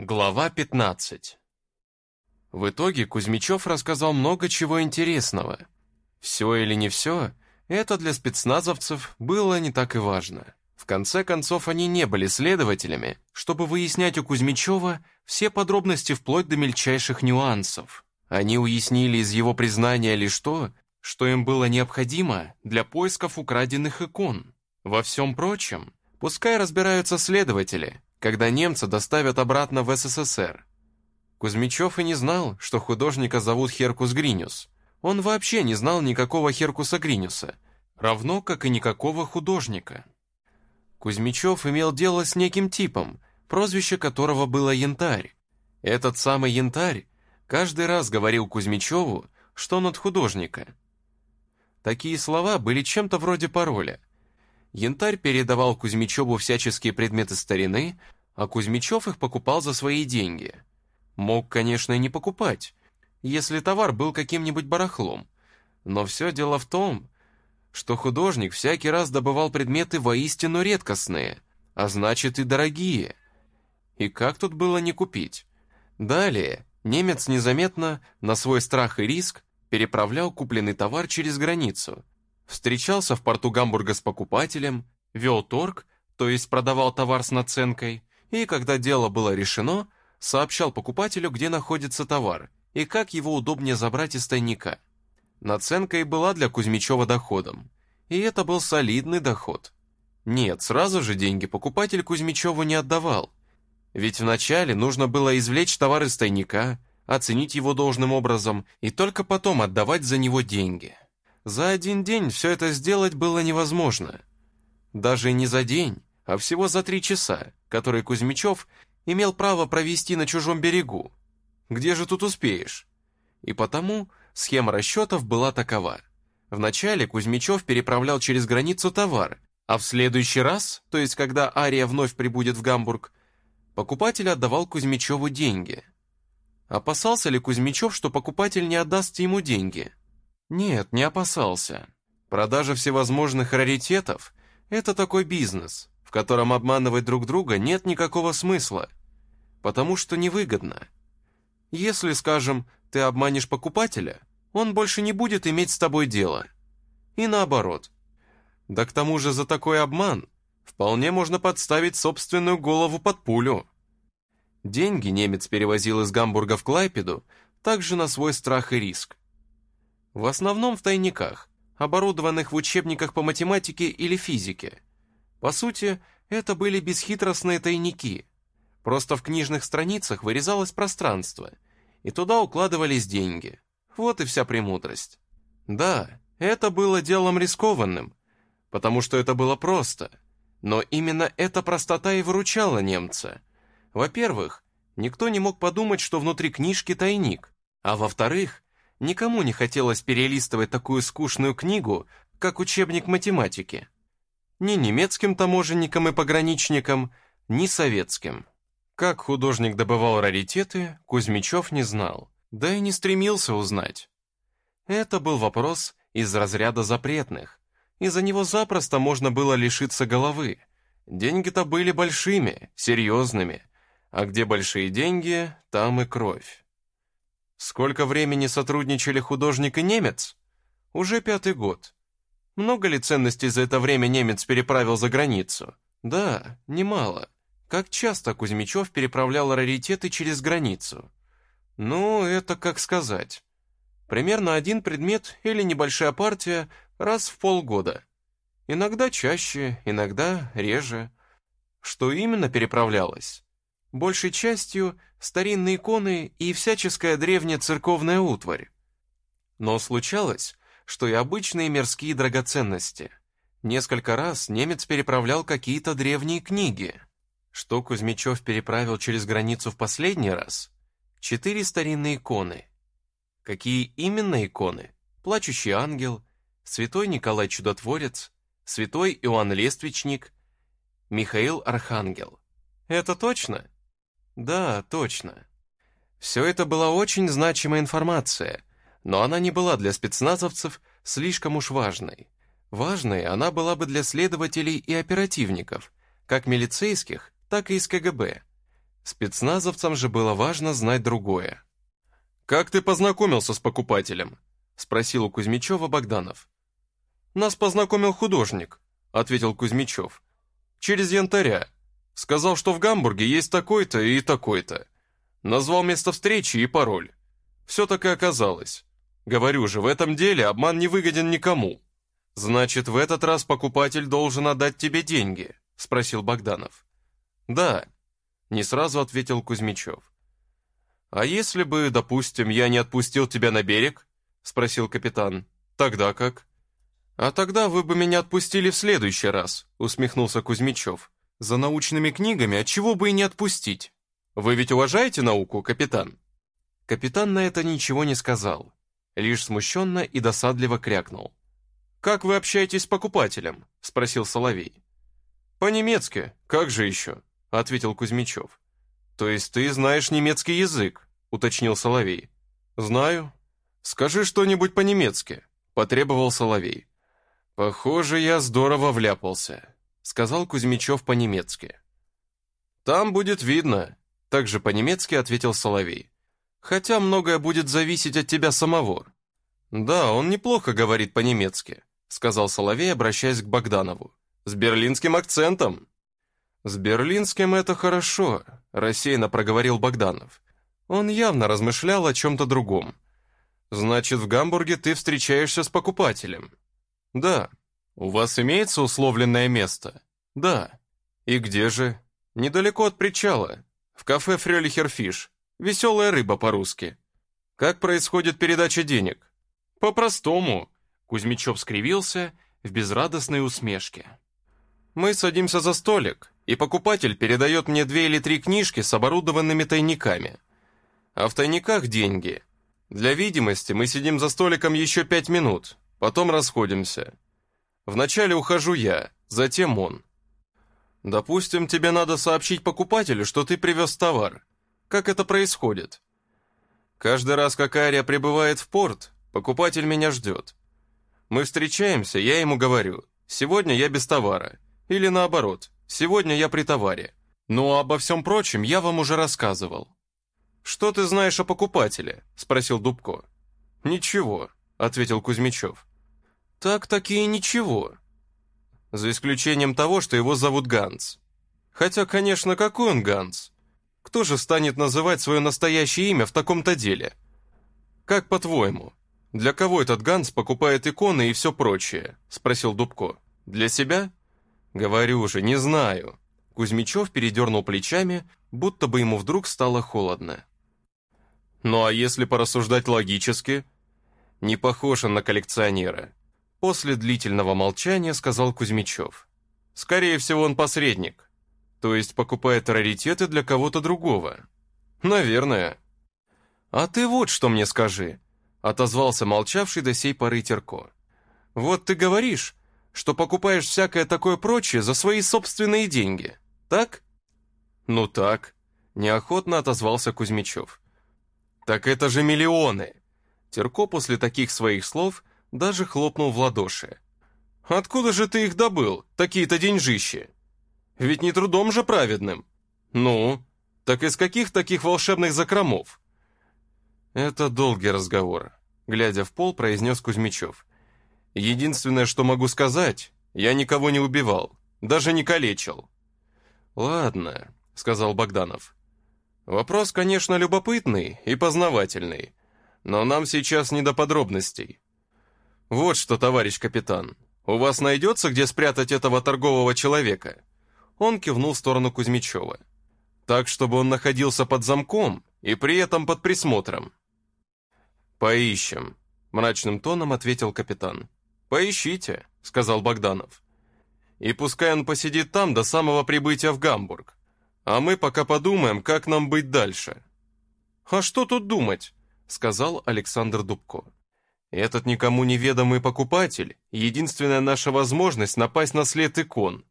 Глава 15 В итоге Кузьмичев рассказал много чего интересного. Все или не все, это для спецназовцев было не так и важно. В конце концов, они не были следователями, чтобы выяснять у Кузьмичева все подробности вплоть до мельчайших нюансов. Они уяснили из его признания лишь то, что им было необходимо для поисков украденных икон. Во всем прочем, пускай разбираются следователи – когда немцы доставят обратно в СССР. Кузьмичев и не знал, что художника зовут Херкус Гриниус. Он вообще не знал никакого Херкуса Гриниуса, равно как и никакого художника. Кузьмичев имел дело с неким типом, прозвище которого было Янтарь. Этот самый Янтарь каждый раз говорил Кузьмичеву, что он от художника. Такие слова были чем-то вроде пароля. Янтарь передавал Кузьмичеву всяческие предметы старины, а Кузьмичев их покупал за свои деньги. Мог, конечно, и не покупать, если товар был каким-нибудь барахлом. Но все дело в том, что художник всякий раз добывал предметы воистину редкостные, а значит и дорогие. И как тут было не купить? Далее немец незаметно, на свой страх и риск, переправлял купленный товар через границу – встречался в порту Гамбурга с покупателем, вел торг, то есть продавал товар с наценкой, и, когда дело было решено, сообщал покупателю, где находится товар и как его удобнее забрать из тайника. Наценка и была для Кузьмичева доходом, и это был солидный доход. Нет, сразу же деньги покупатель Кузьмичеву не отдавал, ведь вначале нужно было извлечь товар из тайника, оценить его должным образом и только потом отдавать за него деньги. За один день все это сделать было невозможно. Даже не за день, а всего за три часа, которые Кузьмичев имел право провести на чужом берегу. Где же тут успеешь? И потому схема расчетов была такова. Вначале Кузьмичев переправлял через границу товар, а в следующий раз, то есть когда Ария вновь прибудет в Гамбург, покупатель отдавал Кузьмичеву деньги. Опасался ли Кузьмичев, что покупатель не отдаст ему деньги? Нет, не опасался. Продажа всевозможных раритетов – это такой бизнес, в котором обманывать друг друга нет никакого смысла, потому что невыгодно. Если, скажем, ты обманешь покупателя, он больше не будет иметь с тобой дело. И наоборот. Да к тому же за такой обман вполне можно подставить собственную голову под пулю. Деньги немец перевозил из Гамбурга в Клайпеду также на свой страх и риск. В основном в тайниках, оборудованных в учебниках по математике или физике. По сути, это были бесхитростные тайники. Просто в книжных страницах вырезалось пространство, и туда укладывались деньги. Вот и вся премудрость. Да, это было делом рискованным, потому что это было просто. Но именно эта простота и выручала немца. Во-первых, никто не мог подумать, что внутри книжки тайник, а во-вторых, Никому не хотелось перелистывать такую скучную книгу, как учебник математики. Ни немецким таможенникам и пограничникам, ни советским. Как художник добывал раритеты, Кузьмичев не знал, да и не стремился узнать. Это был вопрос из разряда запретных, и за него запросто можно было лишиться головы. Деньги-то были большими, серьезными, а где большие деньги, там и кровь. Сколько времени сотрудничали художник и немец? Уже пятый год. Много ли ценностей за это время немец переправил за границу? Да, немало. Как часто Кузьмичев переправлял раритеты через границу? Ну, это как сказать. Примерно один предмет или небольшая партия раз в полгода. Иногда чаще, иногда реже. Что именно переправлялось? Большей частью старинные иконы и всяческая древняя церковная утварь. Но случалось, что и обычные мирские драгоценности. Несколько раз немец переправлял какие-то древние книги. Что Кузьмичев переправил через границу в последний раз? Четыре старинные иконы. Какие именно иконы? Плачущий ангел, святой Николай Чудотворец, святой Иоанн Лествичник, Михаил Архангел. Это точно? Да, точно. Все это была очень значимая информация, но она не была для спецназовцев слишком уж важной. Важной она была бы для следователей и оперативников, как милицейских, так и из КГБ. Спецназовцам же было важно знать другое. «Как ты познакомился с покупателем?» — спросил у Кузьмичева Богданов. «Нас познакомил художник», — ответил Кузьмичев. «Через янтаря. Сказал, что в Гамбурге есть такой-то и такой-то. Назвал место встречи и пароль. Все так и оказалось. Говорю же, в этом деле обман не выгоден никому. Значит, в этот раз покупатель должен отдать тебе деньги, спросил Богданов. Да, не сразу ответил Кузьмичев. А если бы, допустим, я не отпустил тебя на берег? спросил капитан. Тогда как? А тогда вы бы меня отпустили в следующий раз, усмехнулся Кузьмичев. За научными книгами от чего бы и не отпустить? Вы ведь уважаете науку, капитан? Капитан на это ничего не сказал лишь смущенно и досадливо крякнул. «Как вы общаетесь с покупателем?» — спросил Соловей. «По-немецки, как же еще?» — ответил Кузьмичев. «То есть ты знаешь немецкий язык?» — уточнил Соловей. «Знаю». «Скажи что-нибудь по-немецки», — потребовал Соловей. «Похоже, я здорово вляпался», — сказал Кузьмичев по-немецки. «Там будет видно», — также по-немецки ответил Соловей. Хотя многое будет зависеть от тебя самого. Да, он неплохо говорит по-немецки, сказал Соловей, обращаясь к Богданову. С берлинским акцентом. С берлинским это хорошо, рассеянно проговорил Богданов. Он явно размышлял о чем-то другом. Значит, в Гамбурге ты встречаешься с покупателем? Да. У вас имеется условленное место? Да. И где же? Недалеко от причала, в кафе Фрёлихерфиш. Веселая рыба по-русски. Как происходит передача денег? По-простому. Кузьмичев скривился в безрадостной усмешке. Мы садимся за столик, и покупатель передает мне две или три книжки с оборудованными тайниками. А в тайниках деньги. Для видимости мы сидим за столиком еще пять минут, потом расходимся. Вначале ухожу я, затем он. Допустим, тебе надо сообщить покупателю, что ты привез товар. Как это происходит? Каждый раз, как Ария прибывает в порт, покупатель меня ждет. Мы встречаемся, я ему говорю, сегодня я без товара. Или наоборот, сегодня я при товаре. Ну а обо всем прочем я вам уже рассказывал. «Что ты знаешь о покупателе?» – спросил Дубко. «Ничего», – ответил Кузьмичев. «Так-таки ничего. За исключением того, что его зовут Ганс. Хотя, конечно, какой он Ганс? Кто же станет называть свое настоящее имя в таком-то деле? Как по-твоему, для кого этот Ганс покупает иконы и все прочее? Спросил Дубко. Для себя? Говорю же, не знаю. Кузьмичев передернул плечами, будто бы ему вдруг стало холодно. Ну а если порассуждать логически? Не похож он на коллекционера. После длительного молчания сказал Кузьмичев. Скорее всего, он посредник. То есть покупает раритеты для кого-то другого? Наверное. А ты вот что мне скажи, отозвался молчавший до сей поры Терко. Вот ты говоришь, что покупаешь всякое такое прочее за свои собственные деньги, так? Ну так, неохотно отозвался Кузьмичев. Так это же миллионы. Терко после таких своих слов даже хлопнул в ладоши. Откуда же ты их добыл, такие-то деньжищи? Ведь не трудом же праведным. Ну, так из каких таких волшебных закромов? Это долгий разговор, глядя в пол, произнес Кузьмичев. Единственное, что могу сказать, я никого не убивал, даже не калечил. Ладно, сказал Богданов. Вопрос, конечно, любопытный и познавательный, но нам сейчас не до подробностей. Вот что, товарищ капитан, у вас найдется, где спрятать этого торгового человека? Он кивнул в сторону Кузьмичева. «Так, чтобы он находился под замком и при этом под присмотром». «Поищем», — мрачным тоном ответил капитан. «Поищите», — сказал Богданов. «И пускай он посидит там до самого прибытия в Гамбург. А мы пока подумаем, как нам быть дальше». «А что тут думать?» — сказал Александр Дубко. «Этот никому неведомый покупатель — единственная наша возможность напасть на след икон.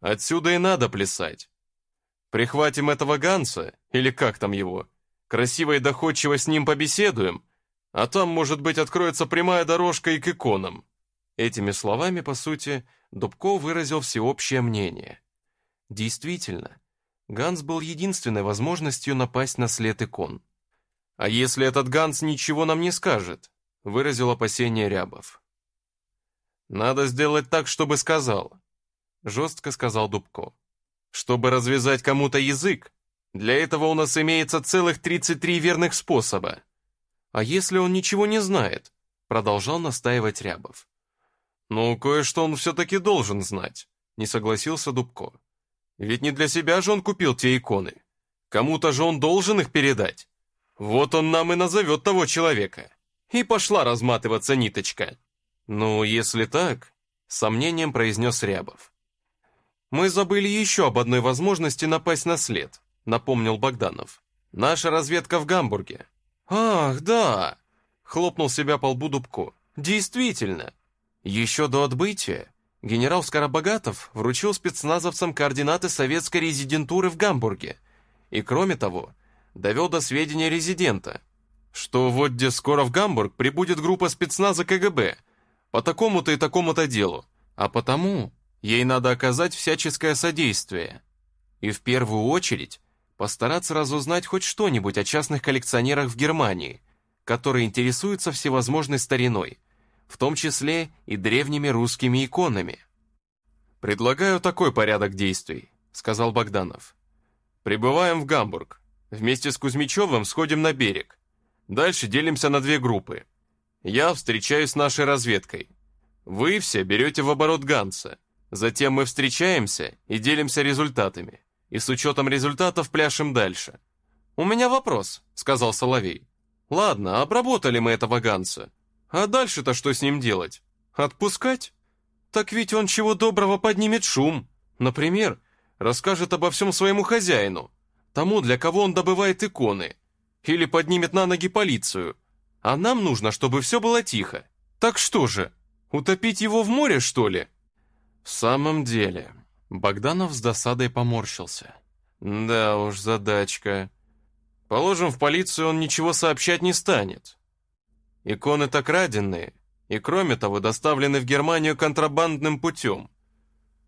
Отсюда и надо плясать. Прихватим этого Ганса, или как там его, красиво и доходчиво с ним побеседуем, а там, может быть, откроется прямая дорожка и к иконам». Этими словами, по сути, Дубко выразил всеобщее мнение. Действительно, Ганс был единственной возможностью напасть на след икон. «А если этот Ганс ничего нам не скажет?» — выразил опасение Рябов. «Надо сделать так, чтобы сказал», — жестко сказал Дубко. «Чтобы развязать кому-то язык, для этого у нас имеется целых 33 верных способа. А если он ничего не знает?» — продолжал настаивать Рябов. «Ну, кое-что он все-таки должен знать», — не согласился Дубко. «Ведь не для себя же он купил те иконы. Кому-то же он должен их передать. Вот он нам и назовет того человека». И пошла разматываться ниточка. «Ну, если так», — сомнением произнес Рябов. «Мы забыли еще об одной возможности напасть на след», — напомнил Богданов. «Наша разведка в Гамбурге». «Ах, да!» — хлопнул себя по лбу Дубко. «Действительно, еще до отбытия генерал Скоробогатов вручил спецназовцам координаты советской резидентуры в Гамбурге и, кроме того, довел до сведения резидента, что вот где скоро в Гамбург прибудет группа спецназа КГБ по такому-то и такому-то делу, а потому ей надо оказать всяческое содействие. И в первую очередь постараться разузнать хоть что-нибудь о частных коллекционерах в Германии, которые интересуются всевозможной стариной, в том числе и древними русскими иконами. «Предлагаю такой порядок действий», — сказал Богданов. «Прибываем в Гамбург. Вместе с Кузьмичевым сходим на берег. Дальше делимся на две группы. Я встречаюсь с нашей разведкой. Вы все берете в оборот Ганса. Затем мы встречаемся и делимся результатами. И с учетом результатов пляшем дальше. «У меня вопрос», — сказал Соловей. «Ладно, обработали мы этого Ганса. А дальше-то что с ним делать? Отпускать? Так ведь он чего доброго поднимет шум. Например, расскажет обо всем своему хозяину, тому, для кого он добывает иконы. Или поднимет на ноги полицию. А нам нужно, чтобы все было тихо. Так что же, утопить его в море, что ли? В самом деле, Богданов с досадой поморщился. Да уж, задачка. Положим, в полицию он ничего сообщать не станет. Иконы-то краденные, и кроме того доставлены в Германию контрабандным путем.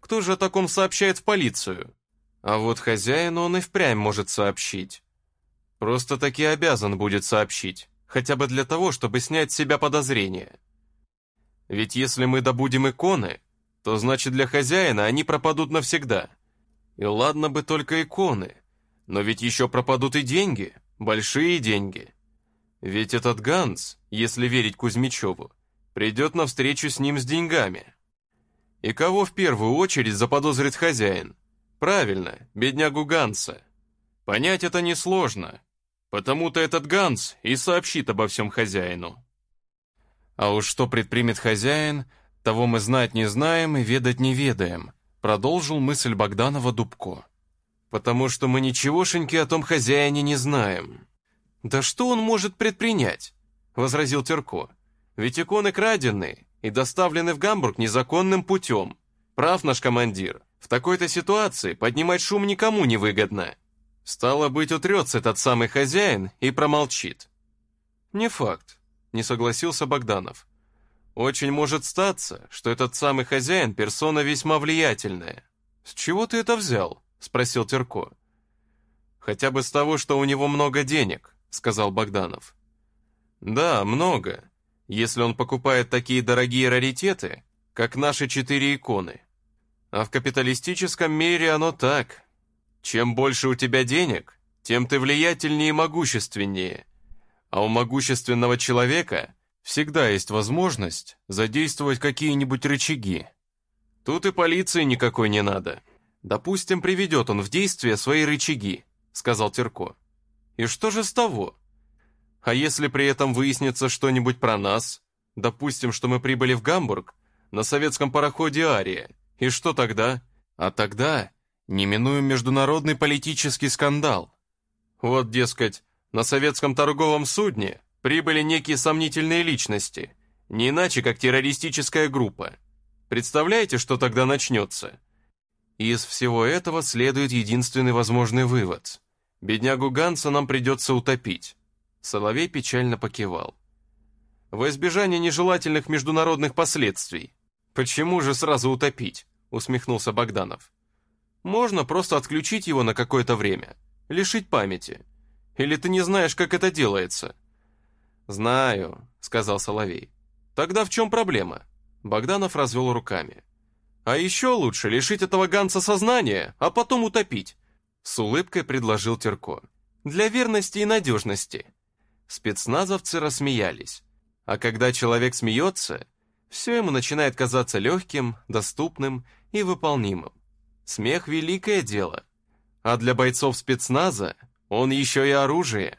Кто же о таком сообщает в полицию? А вот хозяину он и впрямь может сообщить. Просто таки обязан будет сообщить, хотя бы для того, чтобы снять с себя подозрения. Ведь если мы добудем иконы, то значит для хозяина они пропадут навсегда. И ладно бы только иконы, но ведь еще пропадут и деньги, большие деньги. Ведь этот Ганс, если верить Кузьмичеву, придет навстречу с ним с деньгами. И кого в первую очередь заподозрит хозяин? Правильно, беднягу Ганса. Понять это несложно, потому-то этот Ганс и сообщит обо всем хозяину. А уж что предпримет хозяин, того мы знать не знаем и ведать не ведаем, продолжил мысль Богданова Дубко. Потому что мы ничегошеньки о том хозяине не знаем. «Да что он может предпринять?» — возразил Терко. «Ведь иконы краденые и доставлены в Гамбург незаконным путем. Прав наш командир. В такой-то ситуации поднимать шум никому не выгодно. Стало быть, утрется этот самый хозяин и промолчит». «Не факт», — не согласился Богданов. «Очень может статься, что этот самый хозяин персона весьма влиятельная». «С чего ты это взял?» — спросил Терко. «Хотя бы с того, что у него много денег», — сказал Богданов. «Да, много, если он покупает такие дорогие раритеты, как наши четыре иконы. А в капиталистическом мире оно так. Чем больше у тебя денег, тем ты влиятельнее и могущественнее. А у могущественного человека всегда есть возможность задействовать какие-нибудь рычаги. Тут и полиции никакой не надо. Допустим, приведет он в действие свои рычаги», — сказал Терко. И что же с того? А если при этом выяснится что-нибудь про нас? Допустим, что мы прибыли в Гамбург на советском пароходе «Ария». И что тогда? А тогда неминуем международный политический скандал. Вот, дескать, на советском торговом судне прибыли некие сомнительные личности, не иначе, как террористическая группа. Представляете, что тогда начнется? Из всего этого следует единственный возможный вывод – Беднягу Ганса нам придется утопить. Соловей печально покивал. Во избежание нежелательных международных последствий. Почему же сразу утопить? Усмехнулся Богданов. Можно просто отключить его на какое-то время, лишить памяти. Или ты не знаешь, как это делается?» «Знаю», — сказал Соловей. «Тогда в чем проблема?» Богданов развел руками. «А еще лучше лишить этого Ганса сознания, а потом утопить», — с улыбкой предложил Терко. «Для верности и надежности». Спецназовцы рассмеялись. А когда человек смеется, все ему начинает казаться легким, доступным и выполнимым. Смех — великое дело. А для бойцов спецназа он еще и оружие.